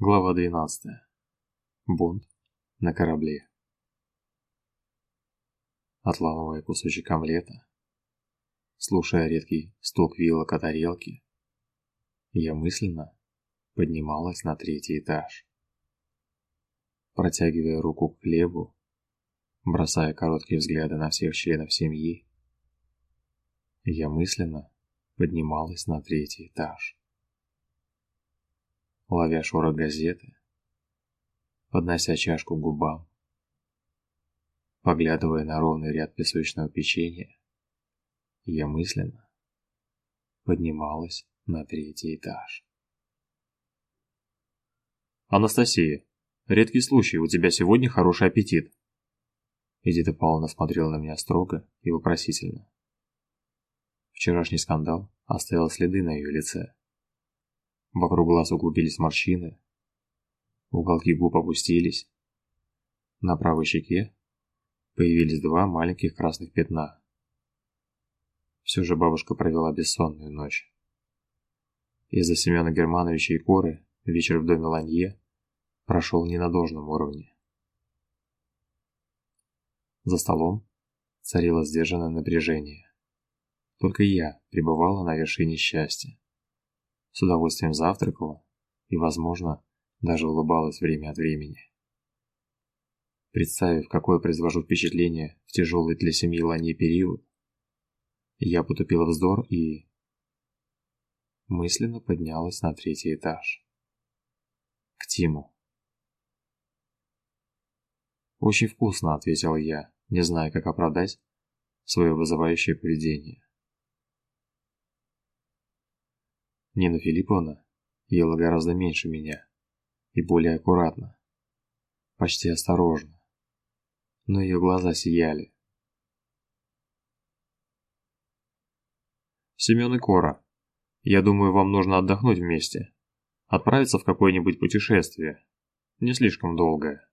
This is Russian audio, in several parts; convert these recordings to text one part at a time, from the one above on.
Глава 12. Бунт на корабле. Отламывая кусочек омлета, слушая редкий стук вилок о тарелке, я мысленно поднималась на третий этаж. Протягивая руку к хлебу, бросая короткие взгляды на всех членов семьи, я мысленно поднималась на третий этаж ловя шорох газеты, поднося чашку к губам, поглядывая на ровный ряд песочного печенья, я мысленно поднималась на третий этаж. «Анастасия, редкий случай, у тебя сегодня хороший аппетит!» Эдита Павловна смотрела на меня строго и вопросительно. Вчерашний скандал оставил следы на ее лице. Вокруг глаз углубились морщины. Уголки губ опустились. На правой щеке появились два маленьких красных пятна. Все же бабушка провела бессонную ночь. Из-за Семена Германовича и Коры вечер в доме Ланье прошел не на должном уровне. За столом царило сдержанное напряжение. Только я пребывала на вершине счастья с удовольствием завтракала и, возможно, даже улыбалась время от времени. Представив, какое произвожу впечатление в тяжелый для семьи Лани период, я потупила вздор и мысленно поднялась на третий этаж. К Тиму. «Очень вкусно», — ответил я, не зная, как оправдать свое вызывающее поведение. Нина Филипповна ела гораздо меньше меня. И более аккуратно, почти осторожно, но ее глаза сияли. Семен и Кора, я думаю, вам нужно отдохнуть вместе, отправиться в какое-нибудь путешествие, не слишком долгое,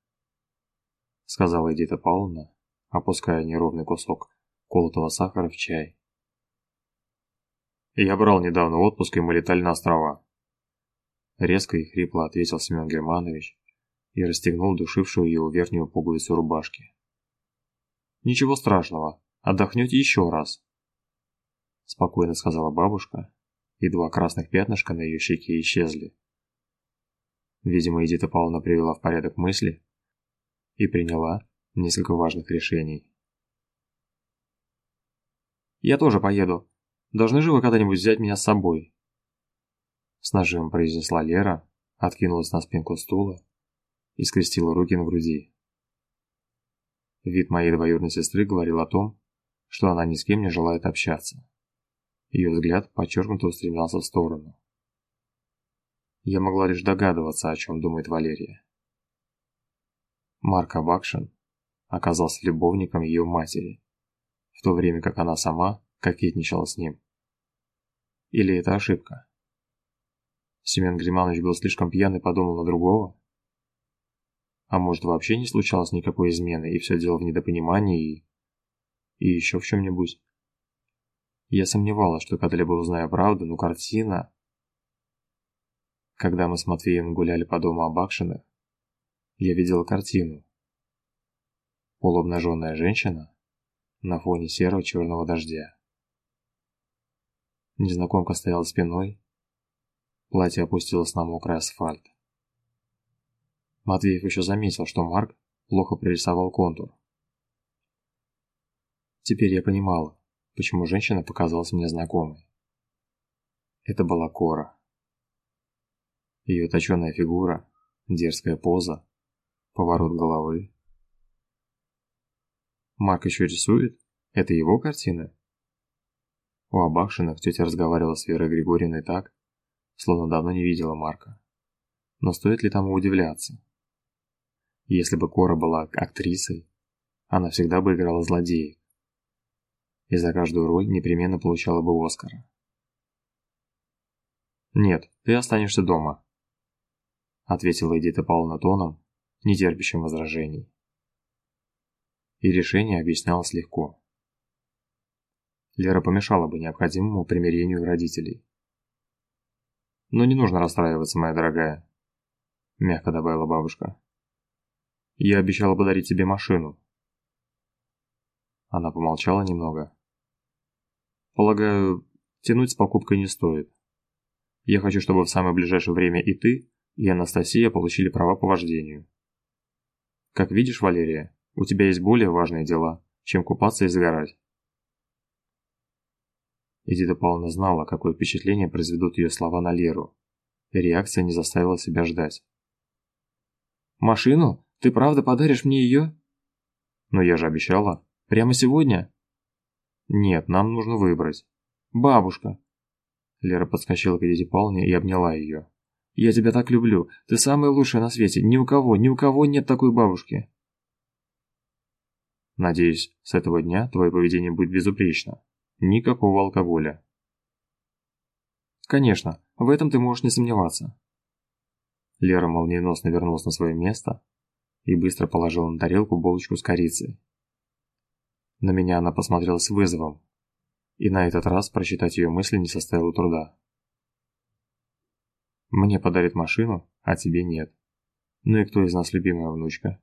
сказала Эдита Павловна, опуская неровный кусок колотого сахара в чай. Я брал недавно отпуск, и мы летали на острова. Резко и хрипло ответил Семен Германович и расстегнул душившую его верхнюю пуговицу рубашки. Ничего страшного, отдохнете еще раз. Спокойно сказала бабушка, и два красных пятнышка на ее щеке исчезли. Видимо, Эдита Павловна привела в порядок мысли и приняла несколько важных решений. «Я тоже поеду», Должны же вы когда-нибудь взять меня с собой?» С нажимом произнесла Лера, откинулась на спинку стула и скрестила руки на груди. Вид моей двоюродной сестры говорил о том, что она ни с кем не желает общаться. Ее взгляд подчеркнуто устремлялся в сторону. Я могла лишь догадываться, о чем думает Валерия. Марк Абакшин оказался любовником ее матери, в то время как она сама кокетничала с ним. Или это ошибка? Семен Гриманович был слишком пьян и подумал на другого? А может вообще не случалось никакой измены, и все дело в недопонимании и... и еще в чем-нибудь? Я сомневалась, что когда-либо узнаю правду, но картина... Когда мы с Матвеем гуляли по дому Абакшиных, я видела картину. Полуобнаженная женщина на фоне серого черного дождя. Незнакомка стояла спиной. Платье опустилось на мокрый асфальт. Матвеев еще заметил, что Марк плохо прорисовал контур. Теперь я понимала, почему женщина показалась мне знакомой. Это была Кора. Ее точеная фигура, дерзкая поза, поворот головы. Марк еще рисует? Это его картина? У Абакшиных тетя разговаривала с Верой Григорьевной так, словно давно не видела Марка. Но стоит ли тому удивляться? Если бы Кора была актрисой, она всегда бы играла злодеев. И за каждую роль непременно получала бы Оскара. «Нет, ты останешься дома», — ответила Эдита Павловна тоном, не терпящим возражений. И решение объяснялось легко. Лера помешала бы необходимому примирению родителей. Но не нужно расстраиваться, моя дорогая. – мягко добавила бабушка. «Я обещала подарить тебе машину». Она помолчала немного. «Полагаю, тянуть с покупкой не стоит. Я хочу, чтобы в самое ближайшее время и ты, и Анастасия получили права по вождению. Как видишь, Валерия, у тебя есть более важные дела, чем купаться и загорать». Эдита Павловна знала, какое впечатление произведут ее слова на Леру. Реакция не заставила себя ждать. «Машину? Ты правда подаришь мне ее?» «Но я же обещала. Прямо сегодня?» «Нет, нам нужно выбрать». «Бабушка». Лера подскочила к Эдите Павловне и обняла ее. «Я тебя так люблю. Ты самая лучшая на свете. Ни у кого, ни у кого нет такой бабушки». «Надеюсь, с этого дня твое поведение будет безупречно. Никакого алкоголя». «Конечно, в этом ты можешь не сомневаться». Лера молниеносно вернулась на свое место и быстро положила на тарелку булочку с корицей. На меня она посмотрела с вызовом, и на этот раз прочитать ее мысли не составило труда. «Мне подарит машину, а тебе нет. Ну и кто из нас любимая внучка?»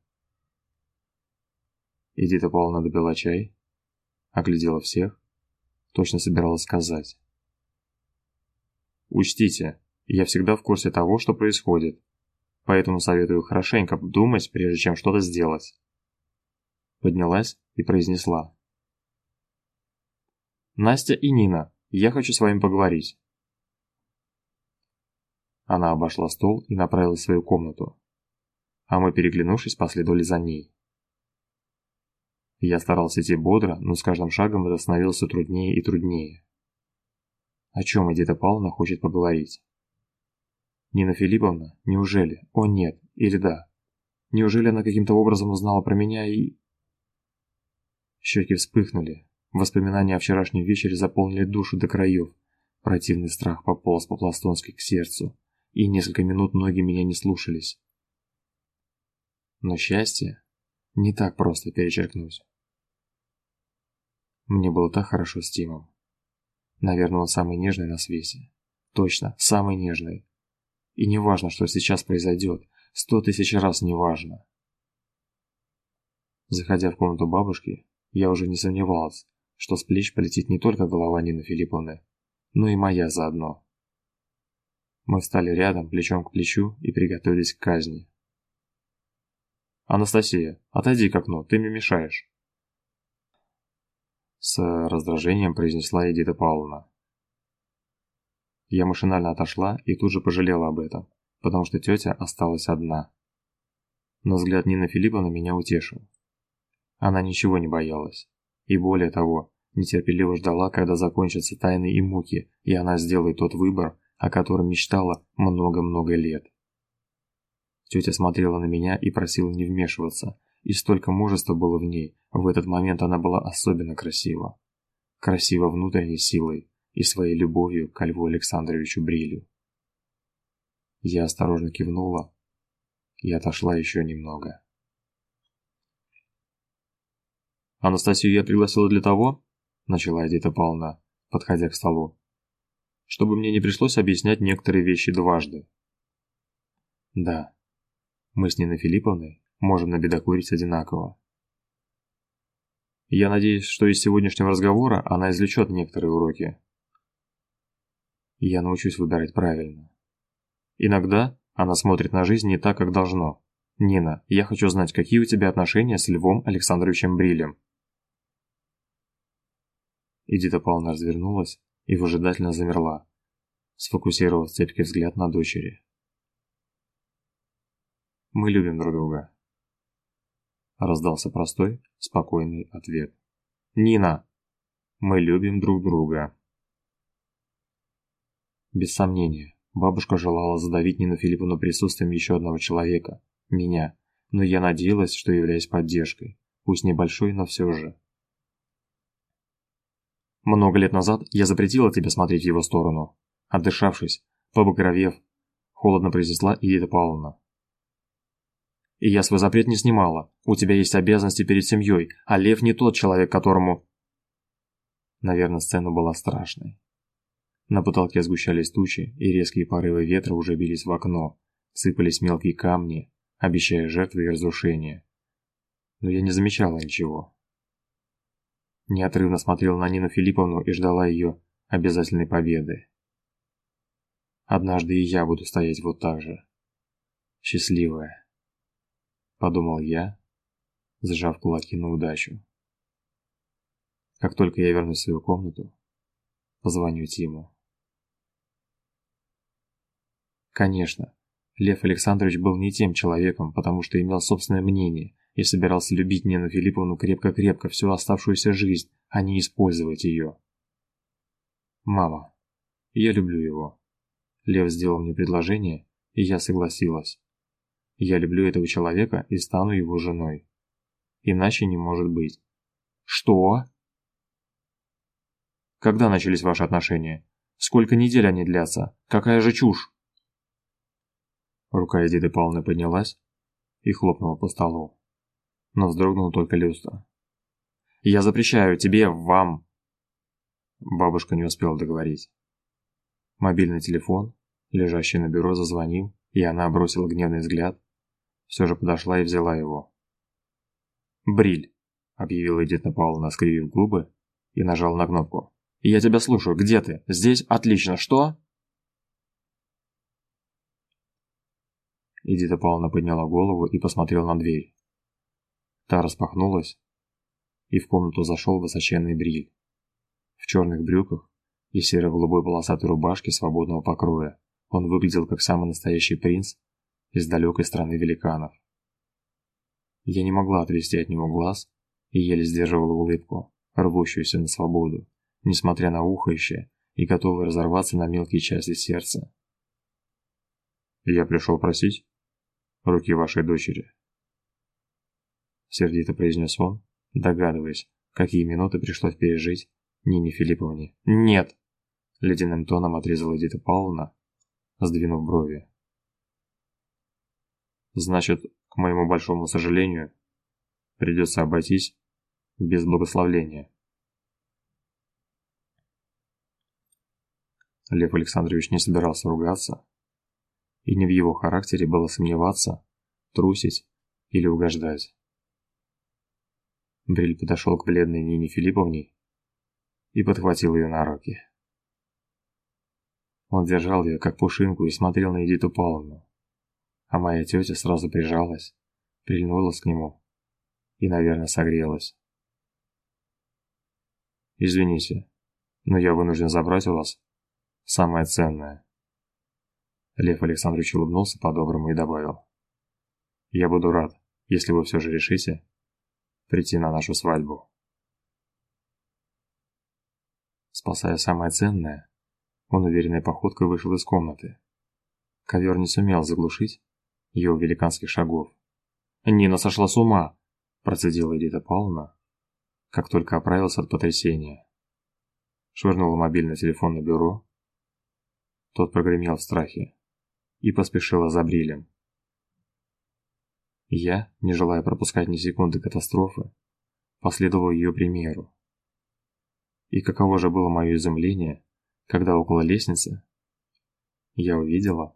Эдита Павловна допила чай, оглядела всех, точно собиралась сказать. Учтите, я всегда в курсе того, что происходит, поэтому советую хорошенько думать, прежде чем что-то сделать. Поднялась и произнесла. Настя и Нина, я хочу с вами поговорить. Она обошла стол и направилась в свою комнату, а мы, переглянувшись, последовали за ней. Я старался идти бодро, но с каждым шагом это становилось труднее и труднее. О чем Эдита Павловна хочет поговорить? Нина Филипповна? Неужели? О нет, или да? Неужели она каким-то образом узнала про меня и... Щеки вспыхнули. Воспоминания о вчерашнем вечере заполнили душу до краев. Противный страх пополз по-пластонски к сердцу, и несколько минут ноги меня не слушались. Но счастье не так просто перечеркнуть. Мне было так хорошо с Тимом. Наверное, он самый нежный на свете. Точно, самый нежный. И не важно, что сейчас произойдет. Сто тысяч раз не важно. Заходя в комнату бабушки, я уже не сомневалась, что с плеч полетит не только голова Нины Филипповны, но и моя заодно. Мы встали рядом, плечом к плечу, и приготовились к казни. «Анастасия, отойди к окну, ты мне мешаешь». С раздражением произнесла Эдита Павловна. Я машинально отошла и тут же пожалела об этом, потому что тетя осталась одна. Но взгляд Нины Филипповны меня утешил. Она ничего не боялась. И более того, нетерпеливо ждала, когда закончатся тайны и муки, и она сделает тот выбор, о котором мечтала много-много лет. Тетя смотрела на меня и просила не вмешиваться, и столько мужества было в ней, в этот момент она была особенно красива. Красива внутренней силой и своей любовью к Льву Александровичу Брилю. Я осторожно кивнула и отошла еще немного. «Анастасию я пригласила для того, — начала Эдита Павловна, подходя к столу, — чтобы мне не пришлось объяснять некоторые вещи дважды. Да, мы с Ниной Филипповной можем набедокурить одинаково. Я надеюсь, что из сегодняшнего разговора она извлечет некоторые уроки. Я научусь выбирать правильно. Иногда она смотрит на жизнь не так, как должно. Нина, я хочу знать, какие у тебя отношения с Львом Александровичем Брилем. Эдита Павловна развернулась и выжидательно замерла, сфокусировав цепкий взгляд на дочери. Мы любим друг друга. Раздался простой, спокойный ответ. «Нина! Мы любим друг друга!» Без сомнения, бабушка желала задавить Нину Филипповну присутствием еще одного человека, меня, но я надеялась, что являюсь поддержкой, пусть небольшой, но все же. Много лет назад я запретила тебе смотреть в его сторону. Отдышавшись, побагровев, холодно произнесла Ирида Павловна. И я свой запрет не снимала. У тебя есть обязанности перед семьей, а Лев не тот человек, которому...» Наверное, сцена была страшной. На потолке сгущались тучи, и резкие порывы ветра уже бились в окно, Сыпались мелкие камни, обещая жертвы и разрушения. Но я не замечала ничего. Неотрывно смотрела на Нину Филипповну и ждала ее обязательной победы. Однажды и я буду стоять вот так же. Счастливая. Подумал я, сжав кулаки на удачу. Как только я вернусь в свою комнату, позвоню Тиму. Конечно, Лев Александрович был не тем человеком, потому что имел собственное мнение и собирался любить Нину Филипповну крепко-крепко всю оставшуюся жизнь, а не использовать ее. «Мама, я люблю его». Лев сделал мне предложение, и я согласилась. Я люблю этого человека и стану его женой. Иначе не может быть. Что? Когда начались ваши отношения? Сколько недель они длятся? Какая же чушь? Рука Эдиты Павловны поднялась и хлопнула по столу. Но вздрогнул только люстра. «Я запрещаю тебе, вам!» Бабушка не успела договорить. Мобильный телефон, лежащий на бюро, зазвонил, и она бросила гневный взгляд, все же подошла и взяла его. «Бриль», — объявила Эдита Павловна, скривив губы, и нажал на кнопку. «Я тебя слушаю. Где ты? Здесь? Отлично. Что?» Эдита Павловна подняла голову и посмотрела на дверь. Та распахнулась, и в комнату зашел высоченный бриль. В черных брюках и серо-голубой полосатой рубашке свободного покроя он выглядел как самый настоящий принц из далекой страны великанов. Я не могла отвести от него глаз и еле сдерживала улыбку, рвущуюся на свободу, несмотря на ухающее и готовое разорваться на мелкие части сердца. «Я пришел просить?» руки вашей дочери. Сердито произнес он, догадываясь, какие минуты пришлось пережить Нине Филипповне. «Нет!» – ледяным тоном отрезала Эдита Павловна, сдвинув брови. «Значит, к моему большому сожалению, придется обойтись без благословления». Лев Александрович не собирался ругаться, и не в его характере было сомневаться, трусить или угождать. Бриль подошел к бледной Нине Филипповне и подхватил ее на руки. Он держал ее как пушинку и смотрел на Эдиту Павловну, а моя тетя сразу прижалась, прильнулась к нему и, наверное, согрелась. «Извините, но я вынужден забрать у вас самое ценное». Лев Александрович улыбнулся по-доброму и добавил. «Я буду рад, если вы все же решите прийти на нашу свадьбу». Спасая самое ценное, он уверенной походкой вышел из комнаты. Ковер не сумел заглушить его великанских шагов. «Нина сошла с ума!» – процедила Эдита Павловна, как только оправился от потрясения. Швырнула мобильный телефон на бюро. Тот прогремел в страхе и поспешила за Брилем. Я, не желая пропускать ни секунды катастрофы, последовал ее примеру. И каково же было мое изумление, когда около лестницы я увидела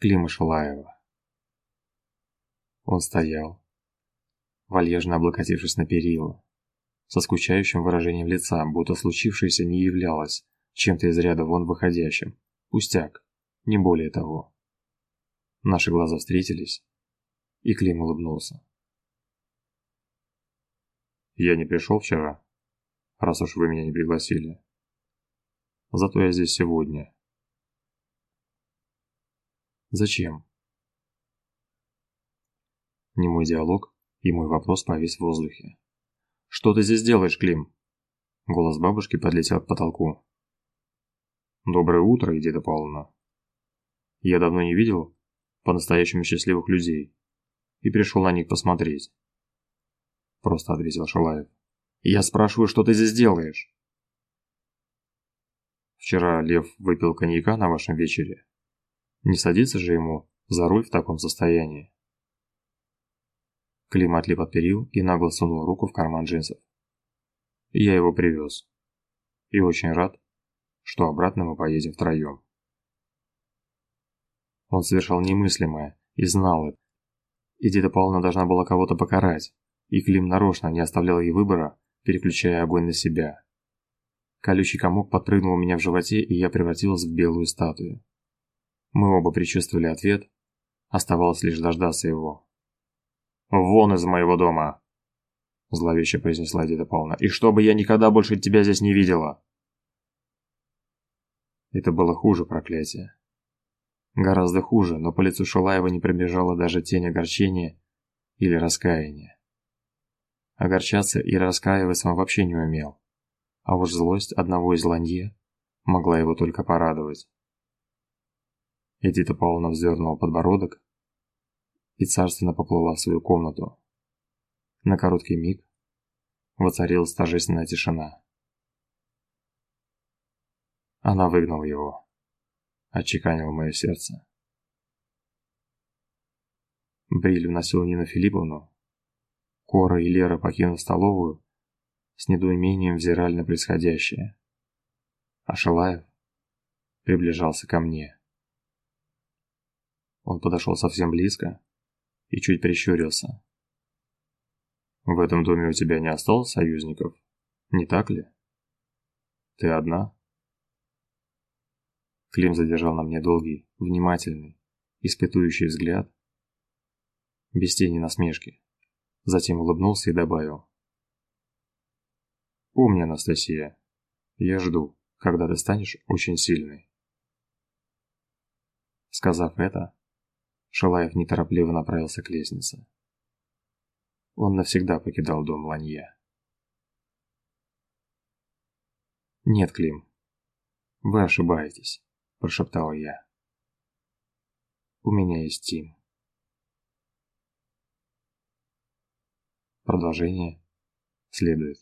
Клима Шалаева. Он стоял, вальяжно облокотившись на перила, со скучающим выражением лица, будто случившееся не являлось чем-то из ряда вон выходящим. Пустяк не более того. Наши глаза встретились, и Клим улыбнулся. «Я не пришел вчера, раз уж вы меня не пригласили. Зато я здесь сегодня». «Зачем?» Не мой диалог, и мой вопрос повис в воздухе. «Что ты здесь делаешь, Клим?» Голос бабушки подлетел к потолку. «Доброе утро, Едида Павловна», я давно не видел по-настоящему счастливых людей и пришел на них посмотреть. Просто ответил Шалаев. Я спрашиваю, что ты здесь делаешь? Вчера Лев выпил коньяка на вашем вечере. Не садится же ему за руль в таком состоянии. Клим отлип от перил и нагло сунул руку в карман джинсов. Я его привез. И очень рад, что обратно мы поедем втроем. Он совершал немыслимое и знал это. Эдита Павловна должна была кого-то покарать, и Клим нарочно не оставлял ей выбора, переключая огонь на себя. Колючий комок подпрыгнул у меня в животе, и я превратилась в белую статую. Мы оба предчувствовали ответ, оставалось лишь дождаться его. «Вон из моего дома!» Зловеще произнесла Эдита Павловна. «И чтобы я никогда больше тебя здесь не видела!» Это было хуже проклятия. Гораздо хуже, но по лицу Шулаева не пробежала даже тень огорчения или раскаяния. Огорчаться и раскаиваться он вообще не умел. А уж злость одного из ланье могла его только порадовать. Эдита Павловна вздернула подбородок и царственно поплыла в свою комнату. На короткий миг воцарилась торжественная тишина. Она выгнала его отчеканило мое сердце. Бриль вносил Нину Филипповну. Кора и Лера, покинув столовую, с недоумением взирали на происходящее. А Шалаев приближался ко мне. Он подошел совсем близко и чуть прищурился. «В этом доме у тебя не осталось союзников, не так ли? Ты одна?» Клим задержал на мне долгий, внимательный, испытующий взгляд, без тени насмешки. Затем улыбнулся и добавил. «Помни, Анастасия, я жду, когда ты станешь очень сильной». Сказав это, Шалаев неторопливо направился к лестнице. Он навсегда покидал дом Ланья. «Нет, Клим, вы ошибаетесь прошептала я. У меня есть Тим. Продолжение следует.